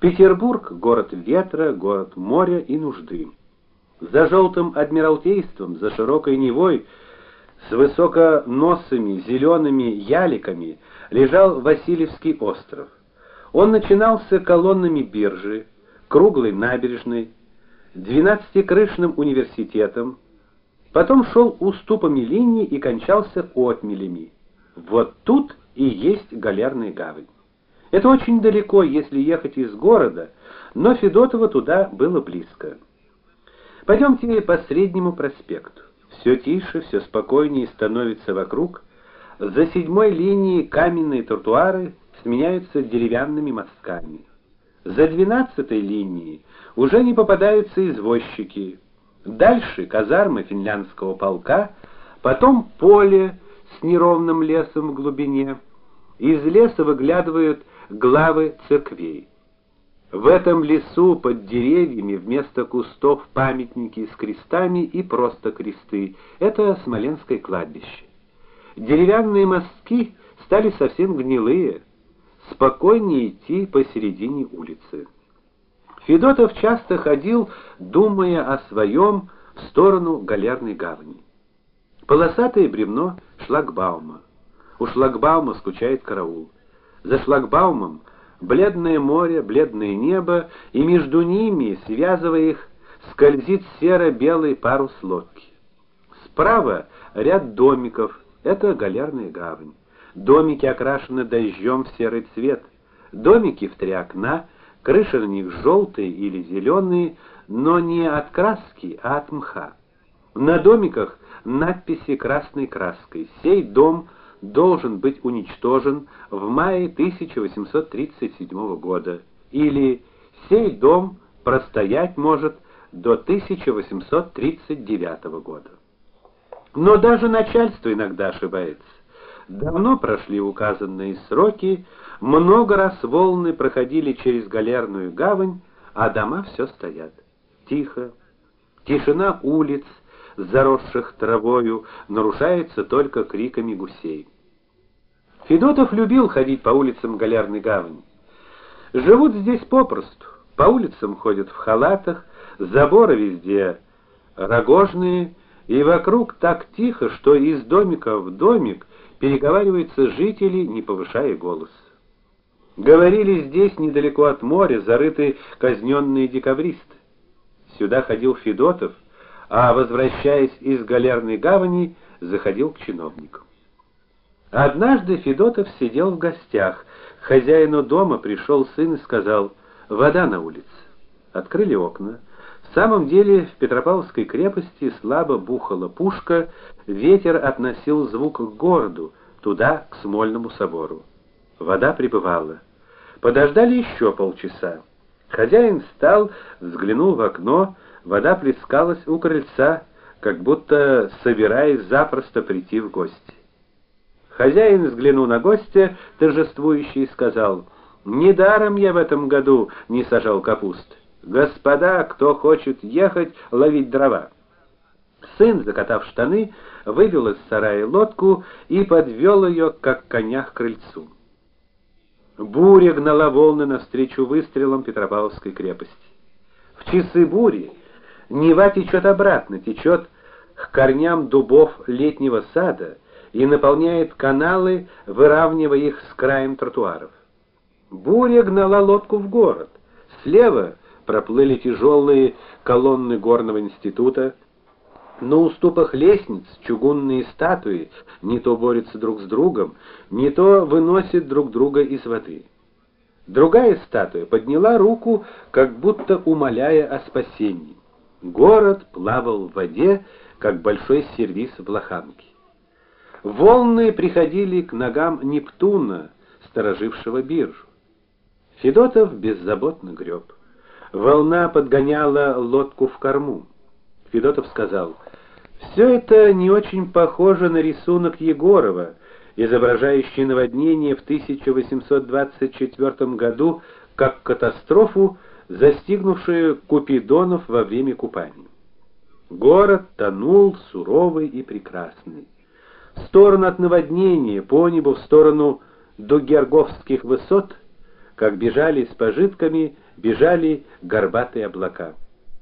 Петербург город ветра, город моря и нужды. За желтым адмиралтейством, за широкой Невой, с высоконосыми зелеными яликами лежал Васильевский остров. Он начинался колоннами биржи, круглой набережной, двенадцатикрышным университетом, потом шел уступами линии и кончался отмелями. Вот тут и есть Галерная гавань. Это очень далеко, если ехать из города, но Федотово туда было близко. Пойдемте по Среднему проспекту. Все тише, все спокойнее становится вокруг. За седьмой линией каменные тротуары сменяются деревянными мостками. За двенадцатой линией уже не попадаются извозчики. Дальше казармы финляндского полка, потом поле с неровным лесом в глубине. Из леса выглядывают главы церквей. В этом лесу под деревьями вместо кустов памятники с крестами и просто кресты. Это Смоленское кладбище. Деревянные мостки стали совсем гнилые. Спокойнее идти посередине улицы. Федотов часто ходил, думая о своем, в сторону Галерной гавани. Полосатое бревно шлагбаума. У шлагбаума скучает караул. За шлагбаумом бледное море, бледное небо, и между ними, связывая их, скользит серо-белый парус лодки. Справа ряд домиков это галерная гавань. Домики окрашены дождем в серый цвет. Домики в три окна, крыши на них желтые или зеленые, но не от краски, а от мха. На домиках надписи красной краской: "Сей дом должен быть уничтожен в мае 1837 года" или "Сей дом простоять может до 1839 года". Но даже начальство иногда ошибается. Давно прошли указанные сроки, много раз волны проходили через галерную гавань, а дома все стоят. Тихо. Тишина улиц, заросших травою, нарушается только криками гусей. Федотов любил ходить по улицам Галерной гавани. Живут здесь попросту. По улицам ходят в халатах, заборы везде рогожные, и вокруг так тихо, что из домика в домик переговариваются жители, не повышая голос. Говорили, здесь недалеко от моря зарыты казненные декабристы. Сюда ходил Федотов, а возвращаясь из Галерной гавани, заходил к чиновникам. Однажды Федотов сидел в гостях. К хозяину дома пришел сын и сказал: "Вода на улице". Открыли окна. В самом деле, в Петропавловской крепости слабо бухала пушка, ветер относил звук к городу, туда, к Смольному собору. Вода прибывала. Подождали еще полчаса. Хозяин встал, взглянул в окно, вода плескалась у крыльца, как будто собираясь запросто прийти в гости. Хозяин взглянул на гостя, торжествующе и сказал: "Недаром я в этом году не сажал капусты. Господа, кто хочет ехать ловить дрова?" Сын, закатав штаны, вывел из сарая лодку и подвел ее, как коня к крыльцу. Буря гнала волны навстречу выстрелам Петропавловской крепости. В часы бури Нева течет обратно, течет к корням дубов летнего сада и наполняет каналы, выравнивая их с краем тротуаров. Буря гнала лодку в город. Слева проплыли тяжелые колонны горного института. На уступах лестниц чугунные статуи не то борются друг с другом, не то выносят друг друга из воды. Другая статуя подняла руку, как будто умоляя о спасении. Город плавал в воде, как большой сервиз в лоханке. Волны приходили к ногам Нептуна, сторожившего биржу. Федотов беззаботно греб. Волна подгоняла лодку в корму. Федотов сказал: «Все это не очень похоже на рисунок Егорова, изображающий наводнение в 1824 году как катастрофу, застигнувшую купидонов во время купания. Город тонул суровый и прекрасный. В сторону от наводнения, по небу в сторону до Герговских высот, как бежали с пожитками бежали горбатые облака.